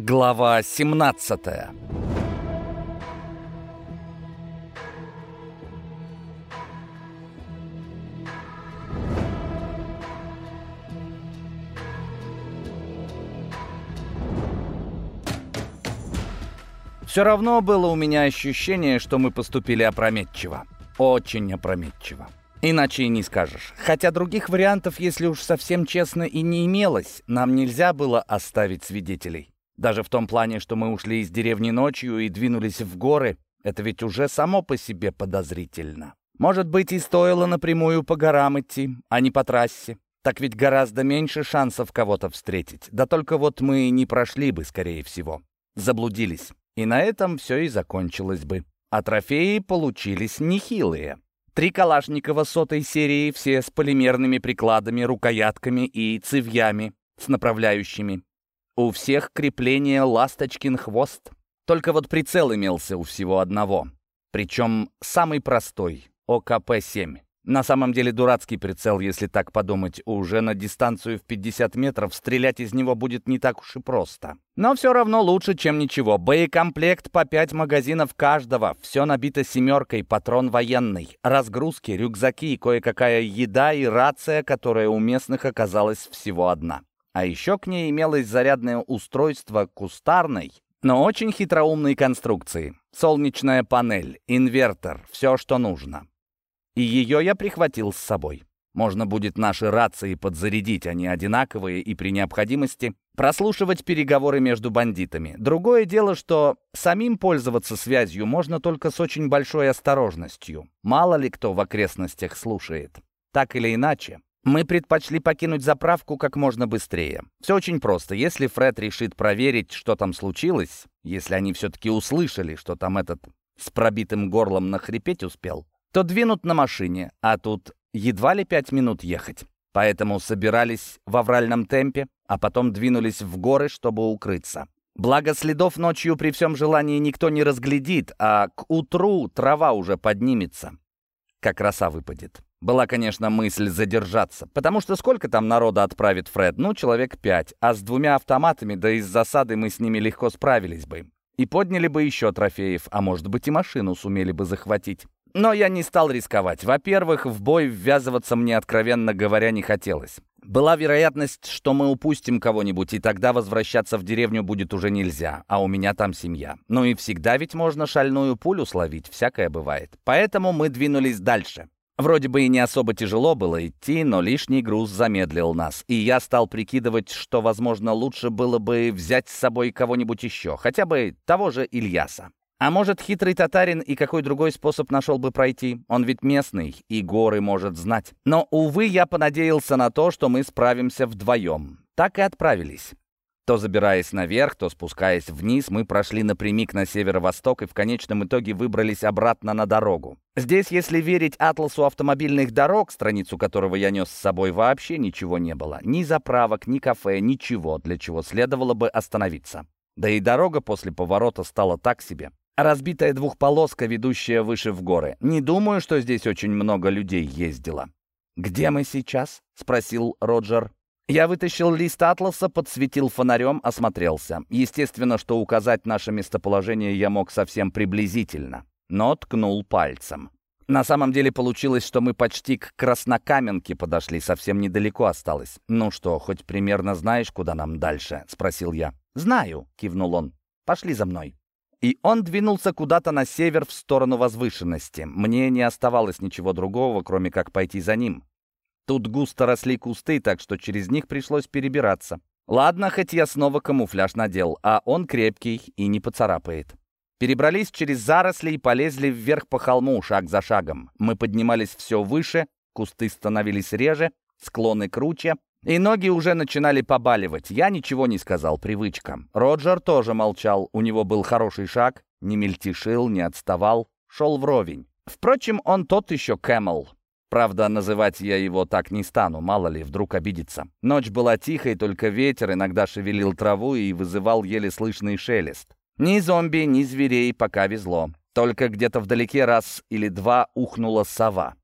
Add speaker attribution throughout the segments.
Speaker 1: Глава 17 Все равно было у меня ощущение, что мы поступили опрометчиво. Очень опрометчиво. Иначе и не скажешь. Хотя других вариантов, если уж совсем честно, и не имелось, нам нельзя было оставить свидетелей. Даже в том плане, что мы ушли из деревни ночью и двинулись в горы, это ведь уже само по себе подозрительно. Может быть, и стоило напрямую по горам идти, а не по трассе. Так ведь гораздо меньше шансов кого-то встретить. Да только вот мы не прошли бы, скорее всего. Заблудились. И на этом все и закончилось бы. А трофеи получились нехилые. Три Калашникова сотой серии, все с полимерными прикладами, рукоятками и цевьями с направляющими. У всех крепление «Ласточкин хвост». Только вот прицел имелся у всего одного. Причем самый простой — ОКП-7. На самом деле дурацкий прицел, если так подумать. Уже на дистанцию в 50 метров стрелять из него будет не так уж и просто. Но все равно лучше, чем ничего. Боекомплект по 5 магазинов каждого. Все набито семеркой, патрон военный. Разгрузки, рюкзаки, кое-какая еда и рация, которая у местных оказалась всего одна. А еще к ней имелось зарядное устройство кустарной, но очень хитроумной конструкции. Солнечная панель, инвертор, все, что нужно. И ее я прихватил с собой. Можно будет наши рации подзарядить, они одинаковые, и при необходимости прослушивать переговоры между бандитами. Другое дело, что самим пользоваться связью можно только с очень большой осторожностью. Мало ли кто в окрестностях слушает. Так или иначе, мы предпочли покинуть заправку как можно быстрее. Все очень просто. Если Фред решит проверить, что там случилось, если они все-таки услышали, что там этот с пробитым горлом нахрипеть успел, то двинут на машине, а тут едва ли пять минут ехать. Поэтому собирались в авральном темпе, а потом двинулись в горы, чтобы укрыться. Благо, следов ночью при всем желании никто не разглядит, а к утру трава уже поднимется, как роса выпадет. Была, конечно, мысль задержаться, потому что сколько там народа отправит Фред? Ну, человек пять, а с двумя автоматами, да из засады мы с ними легко справились бы. И подняли бы еще трофеев, а может быть и машину сумели бы захватить. Но я не стал рисковать. Во-первых, в бой ввязываться мне, откровенно говоря, не хотелось. Была вероятность, что мы упустим кого-нибудь, и тогда возвращаться в деревню будет уже нельзя, а у меня там семья. Ну и всегда ведь можно шальную пулю словить, всякое бывает. Поэтому мы двинулись дальше. Вроде бы и не особо тяжело было идти, но лишний груз замедлил нас, и я стал прикидывать, что, возможно, лучше было бы взять с собой кого-нибудь еще, хотя бы того же Ильяса. А может, хитрый татарин и какой другой способ нашел бы пройти? Он ведь местный и горы может знать. Но, увы, я понадеялся на то, что мы справимся вдвоем. Так и отправились. То забираясь наверх, то спускаясь вниз, мы прошли напрямик на северо-восток и в конечном итоге выбрались обратно на дорогу. Здесь, если верить атласу автомобильных дорог, страницу которого я нес с собой, вообще ничего не было. Ни заправок, ни кафе, ничего, для чего следовало бы остановиться. Да и дорога после поворота стала так себе. Разбитая двухполоска, ведущая выше в горы. Не думаю, что здесь очень много людей ездило. «Где мы сейчас?» — спросил Роджер. Я вытащил лист атласа, подсветил фонарем, осмотрелся. Естественно, что указать наше местоположение я мог совсем приблизительно, но ткнул пальцем. На самом деле получилось, что мы почти к Краснокаменке подошли, совсем недалеко осталось. «Ну что, хоть примерно знаешь, куда нам дальше?» — спросил я. «Знаю», — кивнул он. «Пошли за мной». И он двинулся куда-то на север в сторону возвышенности. Мне не оставалось ничего другого, кроме как пойти за ним. Тут густо росли кусты, так что через них пришлось перебираться. Ладно, хоть я снова камуфляж надел, а он крепкий и не поцарапает. Перебрались через заросли и полезли вверх по холму, шаг за шагом. Мы поднимались все выше, кусты становились реже, склоны круче, и ноги уже начинали побаливать. Я ничего не сказал, привычка. Роджер тоже молчал, у него был хороший шаг, не мельтешил, не отставал, шел вровень. Впрочем, он тот еще Кэмел. Правда, называть я его так не стану, мало ли, вдруг обидится. Ночь была тихой, только ветер иногда шевелил траву и вызывал еле слышный шелест. Ни зомби, ни зверей пока везло. Только где-то вдалеке раз или два ухнула сова.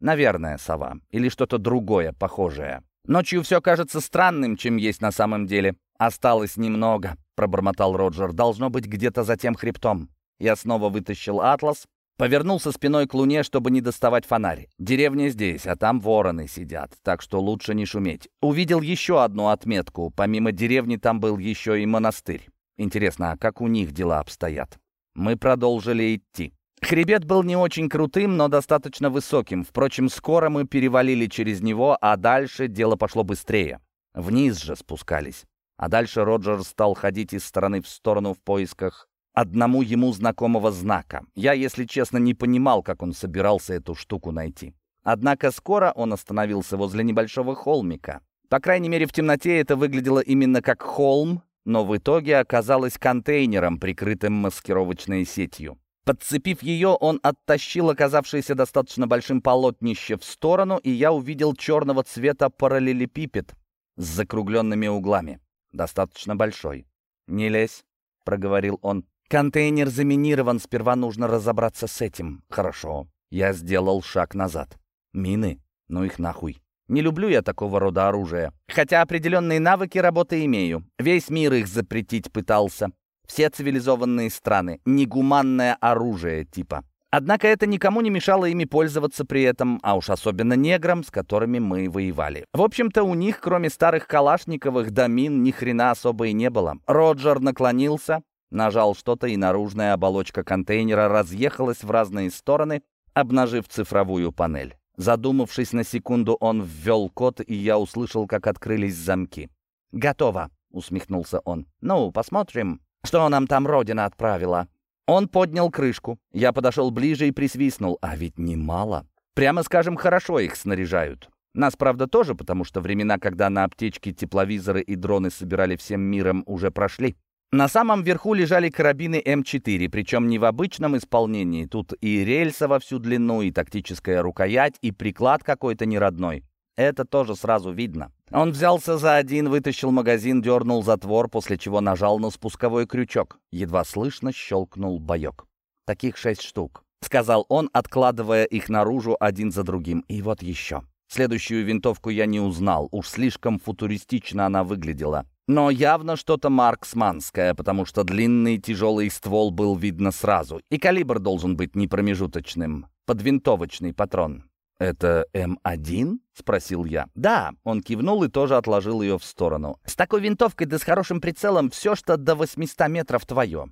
Speaker 1: Наверное, сова. Или что-то другое, похожее. Ночью все кажется странным, чем есть на самом деле. «Осталось немного», — пробормотал Роджер. «Должно быть где-то за тем хребтом». Я снова вытащил атлас, повернулся спиной к луне, чтобы не доставать фонарь. Деревня здесь, а там вороны сидят, так что лучше не шуметь. Увидел еще одну отметку. Помимо деревни там был еще и монастырь. Интересно, а как у них дела обстоят? Мы продолжили идти. Хребет был не очень крутым, но достаточно высоким. Впрочем, скоро мы перевалили через него, а дальше дело пошло быстрее. Вниз же спускались. А дальше Роджер стал ходить из стороны в сторону в поисках одному ему знакомого знака. Я, если честно, не понимал, как он собирался эту штуку найти. Однако скоро он остановился возле небольшого холмика. По крайней мере, в темноте это выглядело именно как холм, но в итоге оказалось контейнером, прикрытым маскировочной сетью. Подцепив ее, он оттащил оказавшееся достаточно большим полотнище в сторону, и я увидел черного цвета параллелепипед с закругленными углами. Достаточно большой. «Не лезь», — проговорил он. «Контейнер заминирован, сперва нужно разобраться с этим». «Хорошо». Я сделал шаг назад. «Мины? Ну их нахуй». Не люблю я такого рода оружия. Хотя определенные навыки работы имею. Весь мир их запретить пытался. Все цивилизованные страны. Негуманное оружие типа. Однако это никому не мешало ими пользоваться при этом, а уж особенно неграм, с которыми мы воевали. В общем-то, у них, кроме старых калашниковых домин, ни хрена особо и не было. Роджер наклонился, нажал что-то, и наружная оболочка контейнера разъехалась в разные стороны, обнажив цифровую панель. Задумавшись на секунду, он ввел код, и я услышал, как открылись замки. «Готово», — усмехнулся он. «Ну, посмотрим, что нам там Родина отправила». Он поднял крышку. Я подошел ближе и присвистнул. А ведь немало. Прямо скажем, хорошо их снаряжают. Нас, правда, тоже, потому что времена, когда на аптечке тепловизоры и дроны собирали всем миром, уже прошли. На самом верху лежали карабины М4, причем не в обычном исполнении. Тут и рельса во всю длину, и тактическая рукоять, и приклад какой-то неродной. Это тоже сразу видно. Он взялся за один, вытащил магазин, дернул затвор, после чего нажал на спусковой крючок. Едва слышно щелкнул боек. «Таких шесть штук», — сказал он, откладывая их наружу один за другим. «И вот еще». Следующую винтовку я не узнал, уж слишком футуристично она выглядела. Но явно что-то марксманское, потому что длинный тяжелый ствол был видно сразу, и калибр должен быть не промежуточным. Подвинтовочный патрон. «Это М1?» — спросил я. «Да», — он кивнул и тоже отложил ее в сторону. «С такой винтовкой да с хорошим прицелом все, что до 800 метров твое.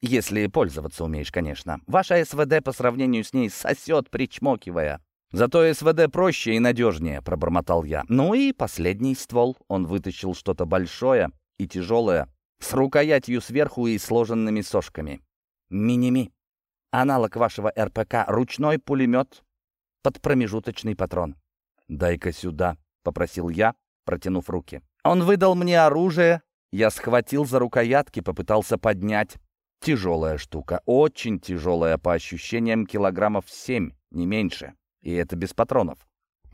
Speaker 1: Если пользоваться умеешь, конечно. Ваша СВД по сравнению с ней сосет, причмокивая». «Зато СВД проще и надежнее», — пробормотал я. «Ну и последний ствол». Он вытащил что-то большое и тяжелое, с рукоятью сверху и сложенными сошками. «Миними. Аналог вашего РПК. Ручной пулемет под промежуточный патрон. «Дай-ка сюда», — попросил я, протянув руки. Он выдал мне оружие, я схватил за рукоятки, попытался поднять. Тяжелая штука, очень тяжелая, по ощущениям килограммов семь, не меньше. И это без патронов.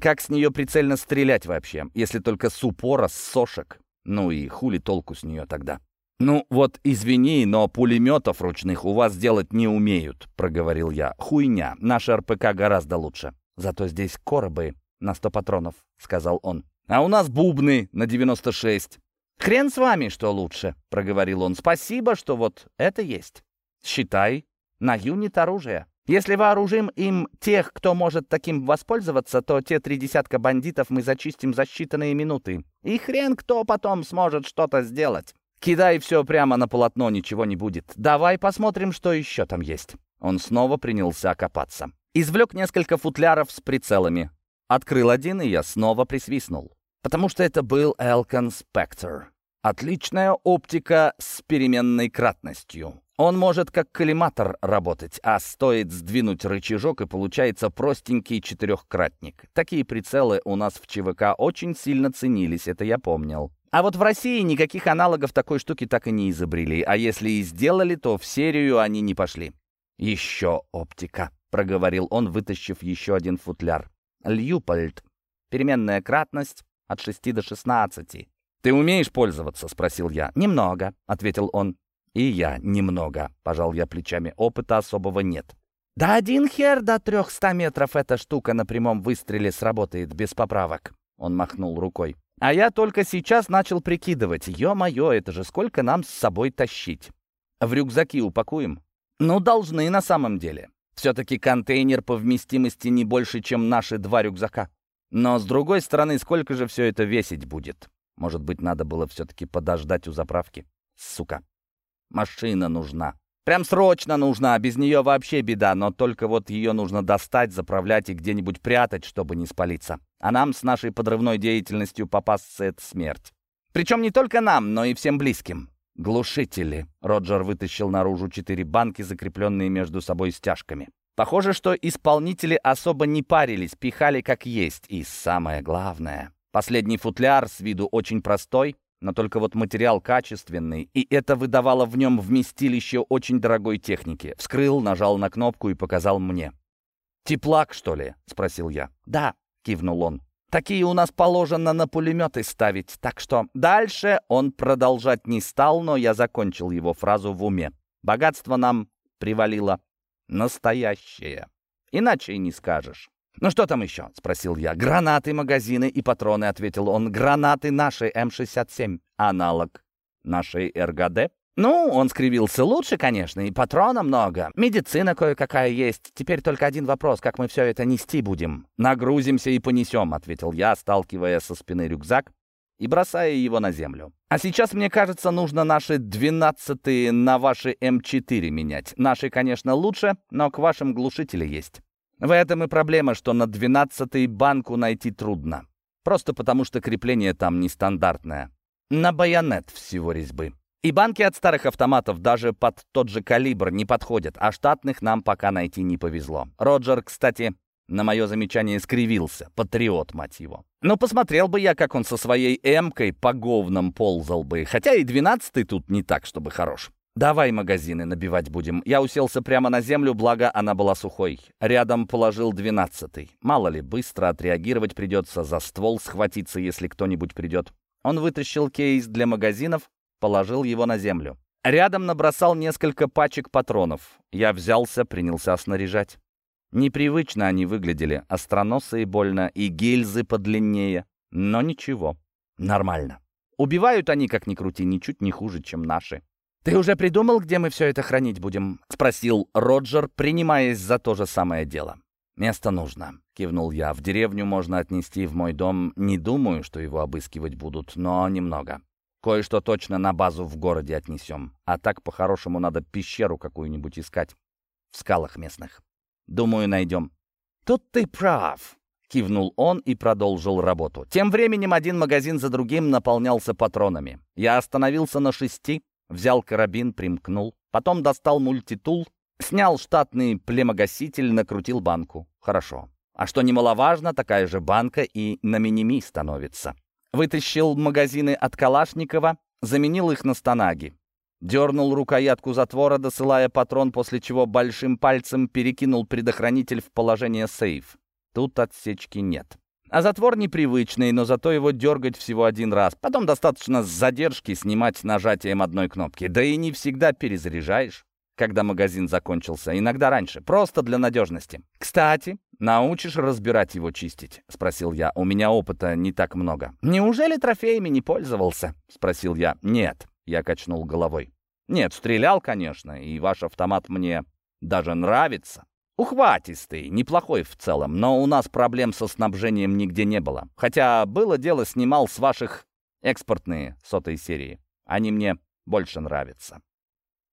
Speaker 1: Как с нее прицельно стрелять вообще, если только с упора, с сошек? Ну и хули толку с нее тогда? «Ну вот, извини, но пулеметов ручных у вас делать не умеют», — проговорил я. «Хуйня, наш РПК гораздо лучше. Зато здесь коробы на сто патронов», — сказал он. «А у нас бубны на 96. «Хрен с вами, что лучше», — проговорил он. «Спасибо, что вот это есть. Считай, на юнит оружия. Если вооружим им тех, кто может таким воспользоваться, то те три десятка бандитов мы зачистим за считанные минуты. И хрен кто потом сможет что-то сделать». «Кидай все прямо на полотно, ничего не будет. Давай посмотрим, что еще там есть». Он снова принялся копаться. Извлек несколько футляров с прицелами. Открыл один, и я снова присвистнул. Потому что это был Elcon Spectre. Отличная оптика с переменной кратностью. Он может как коллиматор работать, а стоит сдвинуть рычажок, и получается простенький четырехкратник. Такие прицелы у нас в ЧВК очень сильно ценились, это я помнил. А вот в России никаких аналогов такой штуки так и не изобрели, а если и сделали, то в серию они не пошли. «Еще оптика», — проговорил он, вытащив еще один футляр. «Льюпольд. Переменная кратность от 6 до 16. «Ты умеешь пользоваться?» — спросил я. «Немного», — ответил он. «И я немного», — пожал я плечами. «Опыта особого нет». «Да один хер до трехста метров эта штука на прямом выстреле сработает без поправок». Он махнул рукой. А я только сейчас начал прикидывать. Ё-моё, это же сколько нам с собой тащить? В рюкзаки упакуем? Ну, должны на самом деле. Все-таки контейнер по вместимости не больше, чем наши два рюкзака. Но, с другой стороны, сколько же все это весить будет? Может быть, надо было все-таки подождать у заправки? Сука. Машина нужна. Прям срочно нужна, а без нее вообще беда, но только вот ее нужно достать, заправлять и где-нибудь прятать, чтобы не спалиться. А нам с нашей подрывной деятельностью попасться — это смерть. Причем не только нам, но и всем близким. Глушители. Роджер вытащил наружу четыре банки, закрепленные между собой стяжками. Похоже, что исполнители особо не парились, пихали как есть. И самое главное, последний футляр с виду очень простой, но только вот материал качественный, и это выдавало в нем вместилище очень дорогой техники. Вскрыл, нажал на кнопку и показал мне. «Теплак, что ли?» — спросил я. «Да», — кивнул он. «Такие у нас положено на пулеметы ставить, так что...» Дальше он продолжать не стал, но я закончил его фразу в уме. «Богатство нам привалило настоящее. Иначе и не скажешь. «Ну что там еще?» — спросил я. «Гранаты, магазины и патроны», — ответил он. «Гранаты нашей М-67. Аналог нашей РГД». «Ну, он скривился лучше, конечно, и патрона много. Медицина кое-какая есть. Теперь только один вопрос, как мы все это нести будем?» «Нагрузимся и понесем», — ответил я, сталкивая со спины рюкзак и бросая его на землю. «А сейчас, мне кажется, нужно наши двенадцатые на ваши М4 менять. Наши, конечно, лучше, но к вашим глушители есть. В этом и проблема, что на двенадцатый банку найти трудно. Просто потому, что крепление там нестандартное. На байонет всего резьбы. И банки от старых автоматов даже под тот же калибр не подходят, а штатных нам пока найти не повезло. Роджер, кстати, на мое замечание скривился. Патриот, мать его. Но посмотрел бы я, как он со своей эмкой по говнам ползал бы. Хотя и двенадцатый тут не так, чтобы хорош. «Давай магазины набивать будем». Я уселся прямо на землю, благо она была сухой. Рядом положил двенадцатый. Мало ли, быстро отреагировать придется, за ствол схватиться, если кто-нибудь придет. Он вытащил кейс для магазинов, положил его на землю. Рядом набросал несколько пачек патронов. Я взялся, принялся снаряжать. Непривычно они выглядели, остроносые больно и гильзы подлиннее. Но ничего, нормально. Убивают они, как ни крути, ничуть не хуже, чем наши. «Ты уже придумал, где мы все это хранить будем?» — спросил Роджер, принимаясь за то же самое дело. «Место нужно», — кивнул я. «В деревню можно отнести в мой дом. Не думаю, что его обыскивать будут, но немного. Кое-что точно на базу в городе отнесем. А так, по-хорошему, надо пещеру какую-нибудь искать. В скалах местных. Думаю, найдем». «Тут ты прав», — кивнул он и продолжил работу. Тем временем один магазин за другим наполнялся патронами. Я остановился на шести, Взял карабин, примкнул. Потом достал мультитул, снял штатный племогаситель, накрутил банку. Хорошо. А что немаловажно, такая же банка и на миними становится. Вытащил магазины от Калашникова, заменил их на станаги. Дернул рукоятку затвора, досылая патрон, после чего большим пальцем перекинул предохранитель в положение сейф. Тут отсечки нет. А затвор непривычный, но зато его дергать всего один раз. Потом достаточно с задержки снимать нажатием одной кнопки. Да и не всегда перезаряжаешь, когда магазин закончился. Иногда раньше. Просто для надежности. «Кстати, научишь разбирать его чистить?» — спросил я. «У меня опыта не так много». «Неужели трофеями не пользовался?» — спросил я. «Нет», — я качнул головой. «Нет, стрелял, конечно, и ваш автомат мне даже нравится. Ухватистый, неплохой в целом, но у нас проблем со снабжением нигде не было. Хотя было дело, снимал с ваших экспортные сотой серии. Они мне больше нравятся.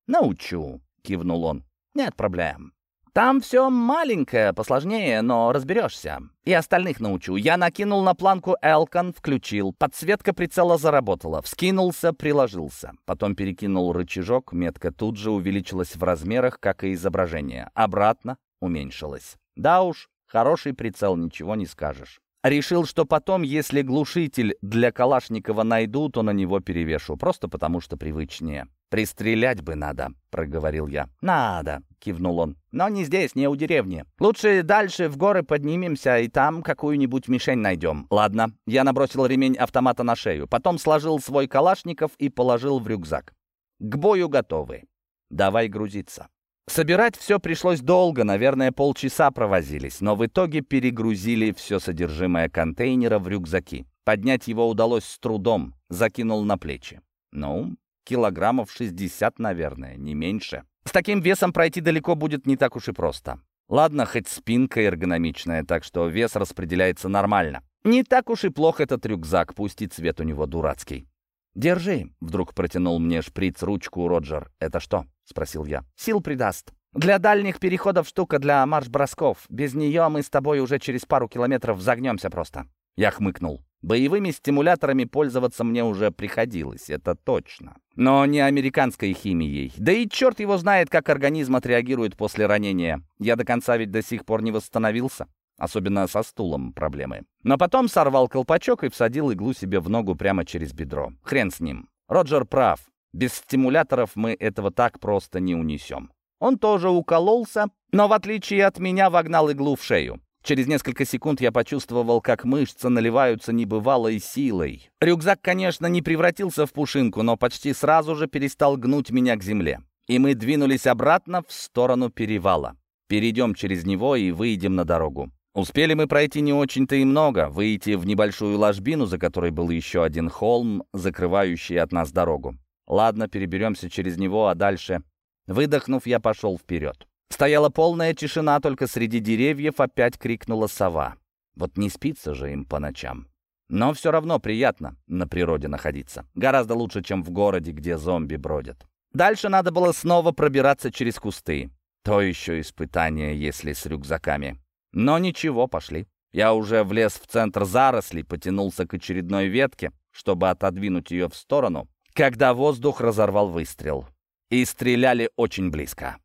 Speaker 1: «Научу», — кивнул он. «Нет проблем. Там все маленькое, посложнее, но разберешься. И остальных научу. Я накинул на планку Элкон, включил. Подсветка прицела заработала. Вскинулся, приложился. Потом перекинул рычажок. Метка тут же увеличилась в размерах, как и изображение. Обратно уменьшилась. Да уж, хороший прицел, ничего не скажешь. Решил, что потом, если глушитель для Калашникова найду, то на него перевешу, просто потому что привычнее. «Пристрелять бы надо», — проговорил я. «Надо», — кивнул он. «Но не здесь, не у деревни. Лучше дальше в горы поднимемся и там какую-нибудь мишень найдем». «Ладно». Я набросил ремень автомата на шею, потом сложил свой Калашников и положил в рюкзак. «К бою готовы. Давай грузиться». Собирать все пришлось долго, наверное, полчаса провозились, но в итоге перегрузили все содержимое контейнера в рюкзаки. Поднять его удалось с трудом, закинул на плечи. Ну, килограммов 60, наверное, не меньше. С таким весом пройти далеко будет не так уж и просто. Ладно, хоть спинка эргономичная, так что вес распределяется нормально. Не так уж и плох этот рюкзак, пусть и цвет у него дурацкий. «Держи», — вдруг протянул мне шприц ручку Роджер. «Это что?» — спросил я. «Сил придаст. Для дальних переходов штука для марш-бросков. Без нее мы с тобой уже через пару километров загнемся просто». Я хмыкнул. Боевыми стимуляторами пользоваться мне уже приходилось, это точно. Но не американской химией. Да и черт его знает, как организм отреагирует после ранения. Я до конца ведь до сих пор не восстановился. Особенно со стулом проблемы. Но потом сорвал колпачок и всадил иглу себе в ногу прямо через бедро. Хрен с ним. Роджер прав. Без стимуляторов мы этого так просто не унесем. Он тоже укололся, но в отличие от меня вогнал иглу в шею. Через несколько секунд я почувствовал, как мышцы наливаются небывалой силой. Рюкзак, конечно, не превратился в пушинку, но почти сразу же перестал гнуть меня к земле. И мы двинулись обратно в сторону перевала. Перейдем через него и выйдем на дорогу. Успели мы пройти не очень-то и много, выйти в небольшую ложбину, за которой был еще один холм, закрывающий от нас дорогу. Ладно, переберемся через него, а дальше... Выдохнув, я пошел вперед. Стояла полная тишина, только среди деревьев опять крикнула сова. Вот не спится же им по ночам. Но все равно приятно на природе находиться. Гораздо лучше, чем в городе, где зомби бродят. Дальше надо было снова пробираться через кусты. То еще испытание, если с рюкзаками. Но ничего, пошли. Я уже влез в центр зарослей, потянулся к очередной ветке, чтобы отодвинуть ее в сторону, когда воздух разорвал выстрел. И стреляли очень близко.